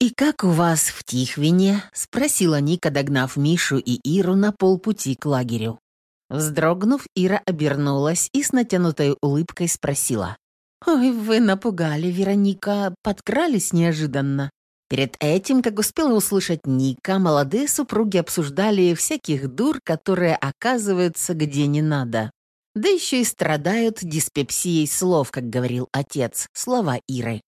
и как у вас в Тихвине?» — спросила Ника, догнав Мишу и Иру на полпути к лагерю. Вздрогнув, Ира обернулась и с натянутой улыбкой спросила. «Ой, вы напугали, Вероника, подкрались неожиданно». Перед этим, как успела услышать Ника, молодые супруги обсуждали всяких дур, которые оказываются где не надо. Да еще и страдают диспепсией слов, как говорил отец, слова Иры.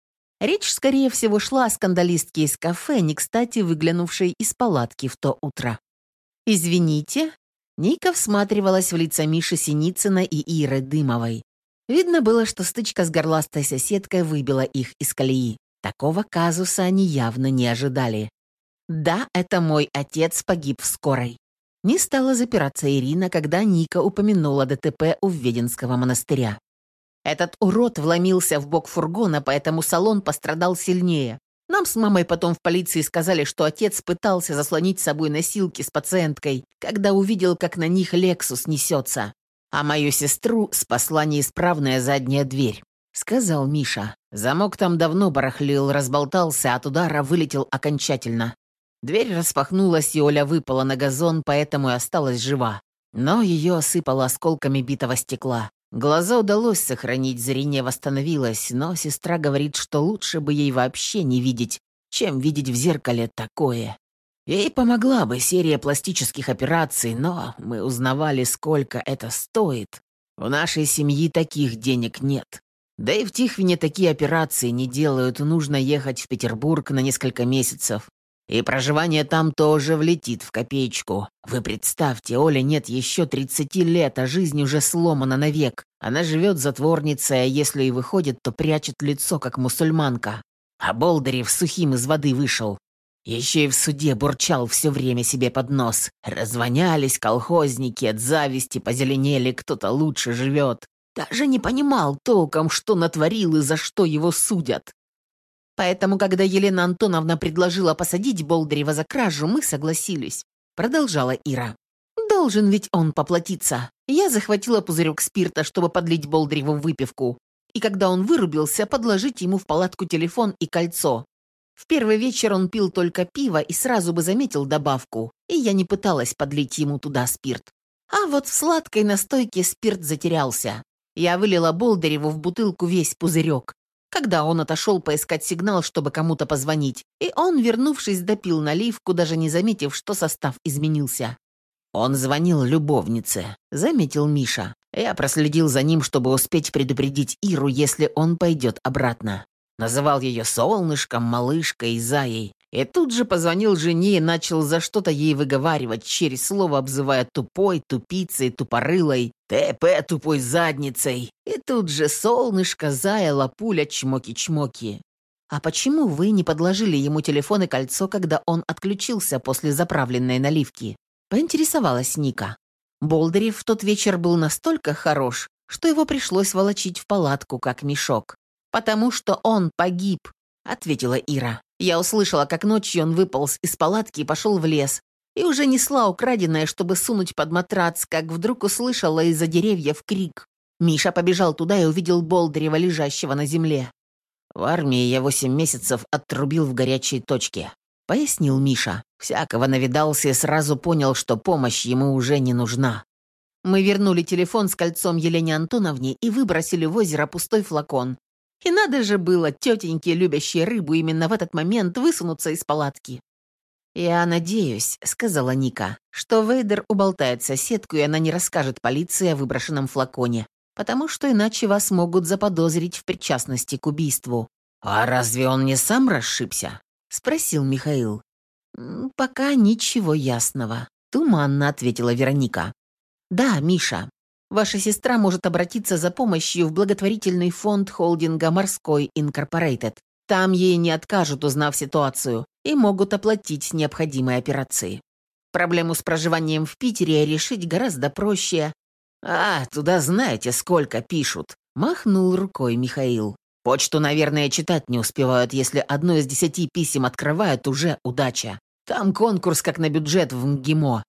Речь, скорее всего, шла о скандалистке из кафе, не кстати выглянувшей из палатки в то утро. «Извините». Ника всматривалась в лица Миши Синицына и Иры Дымовой. Видно было, что стычка с горластой соседкой выбила их из колеи. Такого казуса они явно не ожидали. «Да, это мой отец погиб в скорой». Не стала запираться Ирина, когда Ника упомянула ДТП у Введенского монастыря. Этот урод вломился в бок фургона, поэтому салон пострадал сильнее. Нам с мамой потом в полиции сказали, что отец пытался заслонить с собой носилки с пациенткой, когда увидел, как на них Лексус несется. А мою сестру спасла неисправная задняя дверь. Сказал Миша. Замок там давно барахлил, разболтался, от удара вылетел окончательно. Дверь распахнулась, и Оля выпала на газон, поэтому и осталась жива. Но ее осыпало осколками битого стекла. Глаза удалось сохранить, зрение восстановилось, но сестра говорит, что лучше бы ей вообще не видеть, чем видеть в зеркале такое. Ей помогла бы серия пластических операций, но мы узнавали, сколько это стоит. У нашей семьи таких денег нет. Да и в Тихвине такие операции не делают, нужно ехать в Петербург на несколько месяцев. И проживание там тоже влетит в копеечку. Вы представьте, Оля нет еще 30 лет, а жизнь уже сломана навек. Она живет затворницей, а если и выходит, то прячет лицо, как мусульманка. А Болдырев сухим из воды вышел. Еще и в суде бурчал все время себе под нос. Развонялись колхозники, от зависти позеленели, кто-то лучше живет. Даже не понимал толком, что натворил и за что его судят. Поэтому, когда Елена Антоновна предложила посадить Болдырева за кражу, мы согласились. Продолжала Ира. Должен ведь он поплатиться. Я захватила пузырек спирта, чтобы подлить Болдыреву выпивку. И когда он вырубился, подложить ему в палатку телефон и кольцо. В первый вечер он пил только пиво и сразу бы заметил добавку, и я не пыталась подлить ему туда спирт. А вот в сладкой настойке спирт затерялся. Я вылила Болдыреву в бутылку весь пузырек когда он отошел поискать сигнал, чтобы кому-то позвонить, и он, вернувшись, допил наливку, даже не заметив, что состав изменился. «Он звонил любовнице», — заметил Миша. Я проследил за ним, чтобы успеть предупредить Иру, если он пойдет обратно. Называл ее солнышком, малышкой, заей. И тут же позвонил жене и начал за что-то ей выговаривать, через слово обзывая тупой, тупицей, тупорылой, ТП тупой задницей. И тут же солнышко, зая, лапуля, чмоки-чмоки. «А почему вы не подложили ему телефон и кольцо, когда он отключился после заправленной наливки?» Поинтересовалась Ника. Болдырев в тот вечер был настолько хорош, что его пришлось волочить в палатку, как мешок. «Потому что он погиб», — ответила Ира. Я услышала, как ночью он выполз из палатки и пошел в лес. И уже несла украденное, чтобы сунуть под матрац, как вдруг услышала из-за деревьев крик. Миша побежал туда и увидел Болдырева, лежащего на земле. «В армии я восемь месяцев отрубил в горячей точке», — пояснил Миша. Всякого навидался и сразу понял, что помощь ему уже не нужна. Мы вернули телефон с кольцом Елене Антоновне и выбросили в озеро пустой флакон, и надо же было тетеньке, любящей рыбу, именно в этот момент высунуться из палатки. «Я надеюсь», — сказала Ника, «что Вейдер уболтает соседку, и она не расскажет полиции о выброшенном флаконе, потому что иначе вас могут заподозрить в причастности к убийству». «А разве он не сам расшибся?» — спросил Михаил. «Пока ничего ясного», — туманно ответила Вероника. «Да, Миша, Ваша сестра может обратиться за помощью в благотворительный фонд холдинга «Морской Инкорпорейтед». Там ей не откажут, узнав ситуацию, и могут оплатить необходимые операции. Проблему с проживанием в Питере решить гораздо проще. «А, туда знаете, сколько пишут», — махнул рукой Михаил. «Почту, наверное, читать не успевают, если одно из десяти писем открывают, уже удача. Там конкурс как на бюджет в МГИМО.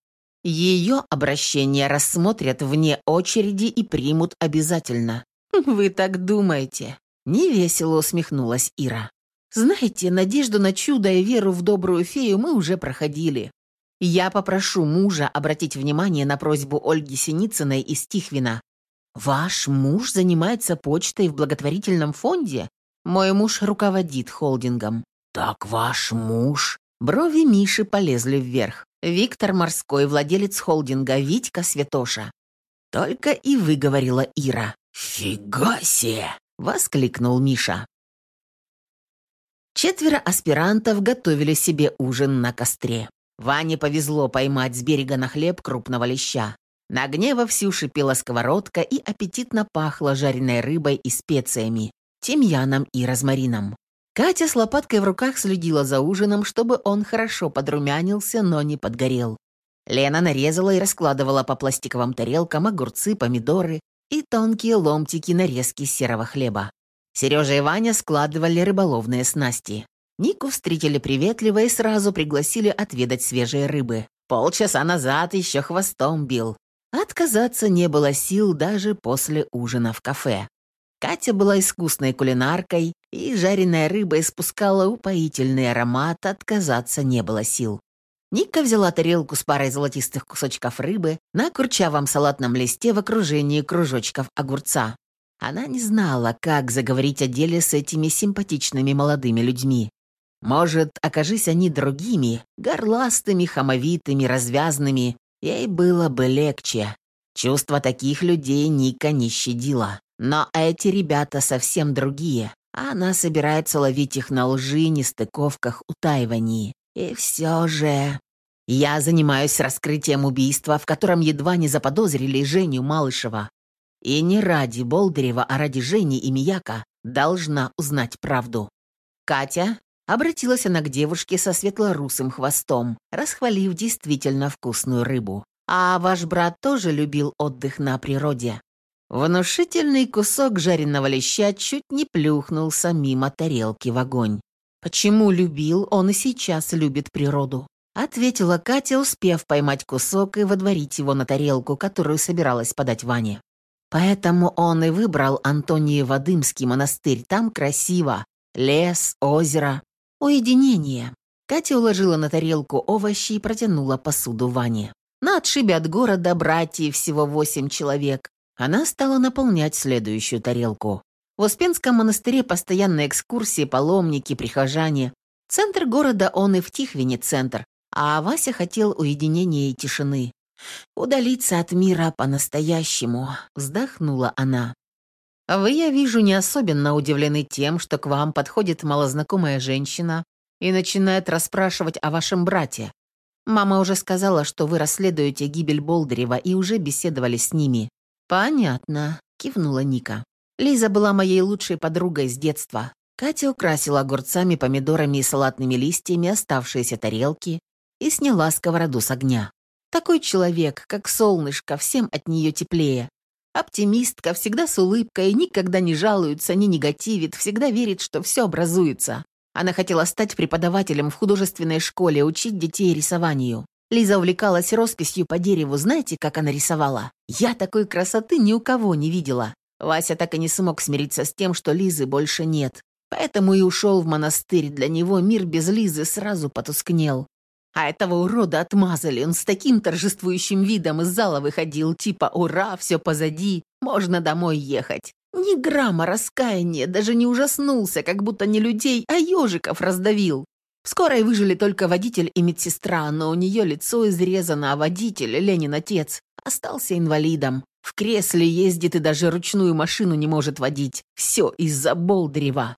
Ее обращение рассмотрят вне очереди и примут обязательно. Вы так думаете? Невесело усмехнулась Ира. Знаете, надежду на чудо и веру в добрую фею мы уже проходили. Я попрошу мужа обратить внимание на просьбу Ольги Синицыной из Тихвина. Ваш муж занимается почтой в благотворительном фонде? Мой муж руководит холдингом. Так ваш муж? Брови Миши полезли вверх. Виктор Морской, владелец холдинга Витька Святоша. Только и выговорила Ира. «Фига себе!» — воскликнул Миша. Четверо аспирантов готовили себе ужин на костре. Ване повезло поймать с берега на хлеб крупного леща. На огне вовсю шипела сковородка и аппетитно пахло жареной рыбой и специями, тимьяном и розмарином. Катя с лопаткой в руках следила за ужином, чтобы он хорошо подрумянился, но не подгорел. Лена нарезала и раскладывала по пластиковым тарелкам огурцы, помидоры и тонкие ломтики нарезки серого хлеба. Сережа и Ваня складывали рыболовные снасти. Нику встретили приветливо и сразу пригласили отведать свежей рыбы. Полчаса назад еще хвостом бил. Отказаться не было сил даже после ужина в кафе. Катя была искусной кулинаркой, и жареная рыба испускала упоительный аромат, отказаться не было сил. Ника взяла тарелку с парой золотистых кусочков рыбы на курчавом салатном листе в окружении кружочков огурца. Она не знала, как заговорить о деле с этими симпатичными молодыми людьми. Может, окажись они другими, горластыми, хамовитыми, развязными, ей было бы легче. Чувства таких людей Ника не щадила. Но эти ребята совсем другие. Она собирается ловить их на лжи, нестыковках, утаивании. И все же... Я занимаюсь раскрытием убийства, в котором едва не заподозрили Женю Малышева. И не ради Болдырева, а ради Жени и Мияка должна узнать правду. Катя обратилась она к девушке со светлорусым хвостом, расхвалив действительно вкусную рыбу. А ваш брат тоже любил отдых на природе. Внушительный кусок жареного леща чуть не плюхнулся мимо тарелки в огонь. «Почему любил, он и сейчас любит природу», — ответила Катя, успев поймать кусок и водворить его на тарелку, которую собиралась подать Ване. Поэтому он и выбрал Антониево-Дымский монастырь. Там красиво. Лес, озеро, уединение. Катя уложила на тарелку овощи и протянула посуду Ване. На отшибе от города братьев всего восемь человек. Она стала наполнять следующую тарелку. В Успенском монастыре постоянные экскурсии, паломники, прихожане. Центр города он и в Тихвине центр, а Вася хотел уединения и тишины. «Удалиться от мира по-настоящему», — вздохнула она. «Вы, я вижу, не особенно удивлены тем, что к вам подходит малознакомая женщина и начинает расспрашивать о вашем брате. Мама уже сказала, что вы расследуете гибель Болдырева и уже беседовали с ними. «Понятно», — кивнула Ника. «Лиза была моей лучшей подругой с детства. Катя украсила огурцами, помидорами и салатными листьями оставшиеся тарелки и сняла сковороду с огня. Такой человек, как солнышко, всем от нее теплее. Оптимистка, всегда с улыбкой, никогда не жалуется, не негативит, всегда верит, что все образуется. Она хотела стать преподавателем в художественной школе, учить детей рисованию. Лиза увлекалась росписью по дереву. Знаете, как она рисовала? Я такой красоты ни у кого не видела. Вася так и не смог смириться с тем, что Лизы больше нет. Поэтому и ушел в монастырь. Для него мир без Лизы сразу потускнел. А этого урода отмазали. Он с таким торжествующим видом из зала выходил, типа «Ура, все позади, можно домой ехать». Ни грамма раскаяния, даже не ужаснулся, как будто не людей, а ежиков раздавил. В скорой выжили только водитель и медсестра, но у нее лицо изрезано, а водитель, Ленин отец, остался инвалидом. В кресле ездит и даже ручную машину не может водить. Все из-за Болдырева.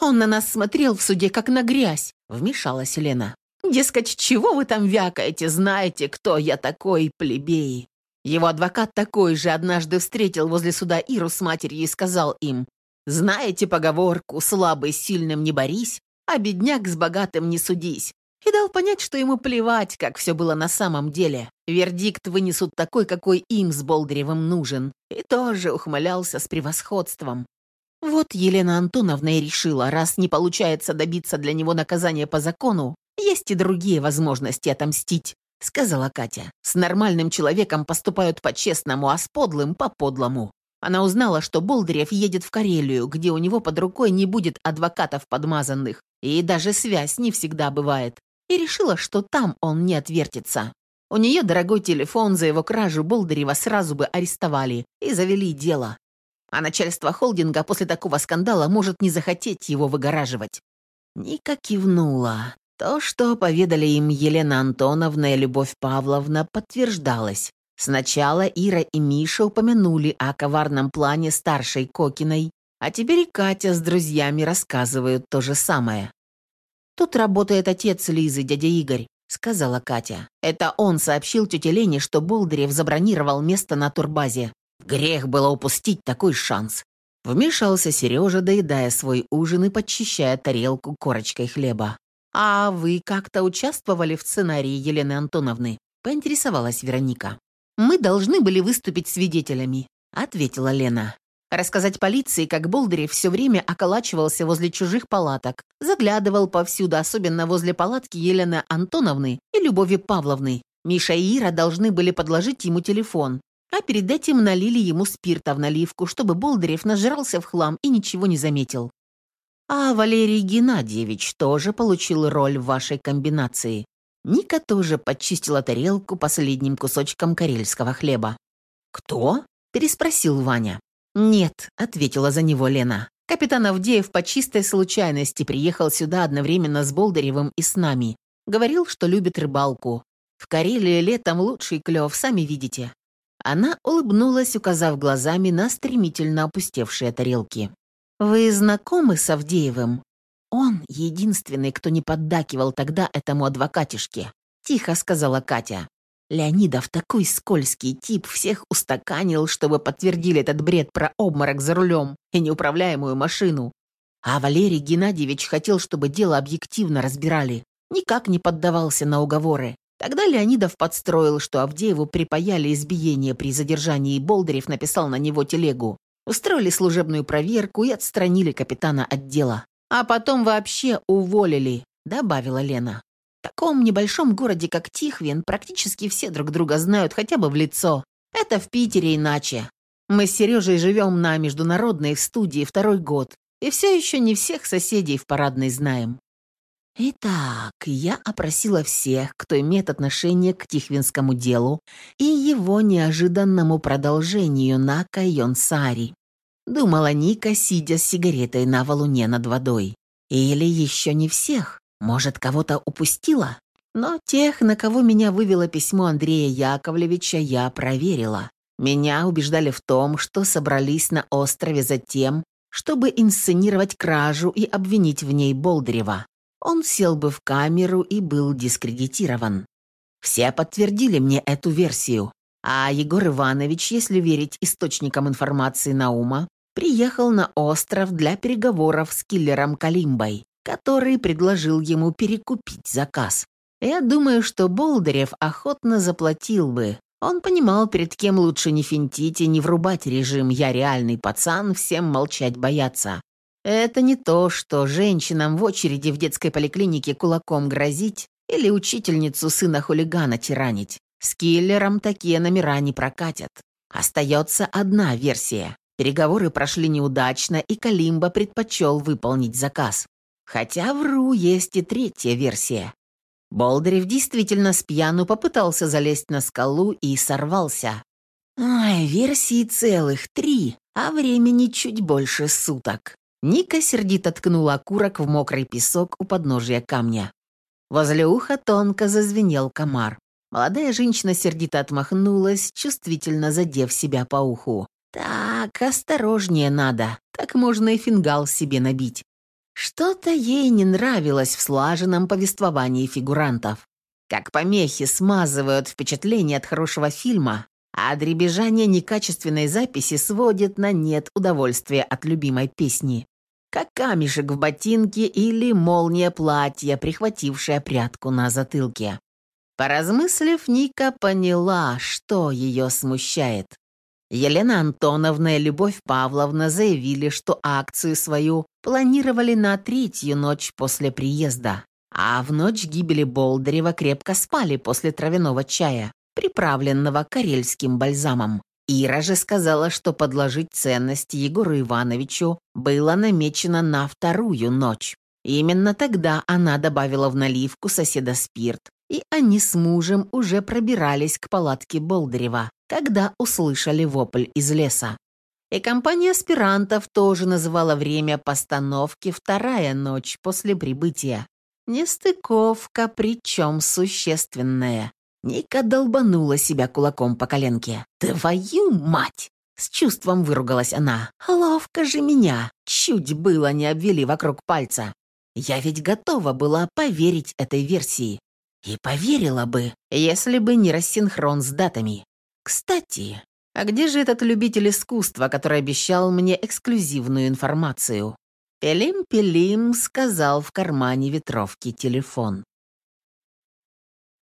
Он на нас смотрел в суде, как на грязь, вмешалась Лена. Дескать, чего вы там вякаете, знаете, кто я такой, плебей? Его адвокат такой же однажды встретил возле суда Иру с матерью и сказал им, «Знаете поговорку «слабый сильным не борись»? А бедняк с богатым не судись. И дал понять, что ему плевать, как все было на самом деле. Вердикт вынесут такой, какой им с Болдыревым нужен. И тоже ухмылялся с превосходством. Вот Елена Антоновна и решила, раз не получается добиться для него наказания по закону, есть и другие возможности отомстить, сказала Катя. С нормальным человеком поступают по-честному, а с подлым — по-подлому. Она узнала, что Болдырев едет в Карелию, где у него под рукой не будет адвокатов подмазанных, и даже связь не всегда бывает, и решила, что там он не отвертится. У нее дорогой телефон, за его кражу Болдырева сразу бы арестовали и завели дело. А начальство холдинга после такого скандала может не захотеть его выгораживать. Ника кивнула. То, что поведали им Елена Антоновна и Любовь Павловна, подтверждалось. Сначала Ира и Миша упомянули о коварном плане старшей Кокиной, а теперь и Катя с друзьями рассказывают то же самое. «Тут работает отец Лизы, дядя Игорь», — сказала Катя. «Это он сообщил тете Лене, что Болдырев забронировал место на турбазе. Грех было упустить такой шанс». Вмешался Сережа, доедая свой ужин и подчищая тарелку корочкой хлеба. «А вы как-то участвовали в сценарии Елены Антоновны?» — поинтересовалась Вероника. «Мы должны были выступить свидетелями», — ответила Лена. Рассказать полиции, как Болдырев все время околачивался возле чужих палаток, заглядывал повсюду, особенно возле палатки Елены Антоновны и Любови Павловны. Миша и Ира должны были подложить ему телефон, а перед этим налили ему спирта в наливку, чтобы Болдырев нажрался в хлам и ничего не заметил. А Валерий Геннадьевич тоже получил роль в вашей комбинации. Ника тоже подчистила тарелку последним кусочком карельского хлеба. «Кто?» – переспросил Ваня. «Нет», — ответила за него Лена. «Капитан Авдеев по чистой случайности приехал сюда одновременно с Болдыревым и с нами. Говорил, что любит рыбалку. В Карелии летом лучший клев, сами видите». Она улыбнулась, указав глазами на стремительно опустевшие тарелки. «Вы знакомы с Авдеевым?» «Он единственный, кто не поддакивал тогда этому адвокатишке», — тихо сказала Катя. Леонидов такой скользкий тип, всех устаканил, чтобы подтвердили этот бред про обморок за рулем и неуправляемую машину. А Валерий Геннадьевич хотел, чтобы дело объективно разбирали. Никак не поддавался на уговоры. Тогда Леонидов подстроил, что Авдееву припаяли избиение при задержании, и Болдырев написал на него телегу. Устроили служебную проверку и отстранили капитана отдела. А потом вообще уволили, добавила Лена. Таком небольшом городе, как Тихвин, практически все друг друга знают хотя бы в лицо. Это в Питере иначе. Мы с Сережей живем на международной студии второй год, и все еще не всех соседей в парадной знаем. Итак, я опросила всех, кто имеет отношение к Тихвинскому делу и его неожиданному продолжению на Кайон-Сари. Думала Ника, сидя с сигаретой на валуне над водой. Или еще не всех. Может, кого-то упустила? Но тех, на кого меня вывело письмо Андрея Яковлевича, я проверила. Меня убеждали в том, что собрались на острове за тем, чтобы инсценировать кражу и обвинить в ней Болдырева. Он сел бы в камеру и был дискредитирован. Все подтвердили мне эту версию. А Егор Иванович, если верить источникам информации Наума, приехал на остров для переговоров с киллером Калимбой который предложил ему перекупить заказ. Я думаю, что Болдырев охотно заплатил бы. Он понимал, перед кем лучше не финтить и не врубать режим «я реальный пацан, всем молчать бояться». Это не то, что женщинам в очереди в детской поликлинике кулаком грозить или учительницу сына хулигана тиранить. С киллером такие номера не прокатят. Остается одна версия. Переговоры прошли неудачно, и Калимба предпочел выполнить заказ. Хотя вру, есть и третья версия. Болдырев действительно с пьяну попытался залезть на скалу и сорвался. Ай, версии целых три, а времени чуть больше суток. Ника сердито ткнула окурок в мокрый песок у подножия камня. Возле уха тонко зазвенел комар. Молодая женщина сердито отмахнулась, чувствительно задев себя по уху. «Так, осторожнее надо, так можно и фингал себе набить. Что-то ей не нравилось в слаженном повествовании фигурантов. Как помехи смазывают впечатление от хорошего фильма, а дребезжание некачественной записи сводит на нет удовольствие от любимой песни. Как камешек в ботинке или молния платья, прихватившая прядку на затылке. Поразмыслив, Ника поняла, что ее смущает. Елена Антоновна и Любовь Павловна заявили, что акцию свою планировали на третью ночь после приезда, а в ночь гибели Болдырева крепко спали после травяного чая, приправленного карельским бальзамом. Ира же сказала, что подложить ценности Егору Ивановичу было намечено на вторую ночь. Именно тогда она добавила в наливку соседа спирт, и они с мужем уже пробирались к палатке Болдырева, когда услышали вопль из леса. И компания аспирантов тоже называла время постановки «вторая ночь после прибытия». Нестыковка, причем существенная. Ника долбанула себя кулаком по коленке. «Твою мать!» С чувством выругалась она. «Ловко же меня! Чуть было не обвели вокруг пальца. Я ведь готова была поверить этой версии. И поверила бы, если бы не рассинхрон с датами. Кстати, а где же этот любитель искусства, который обещал мне эксклюзивную информацию? Пелим-пелим сказал в кармане ветровки телефон.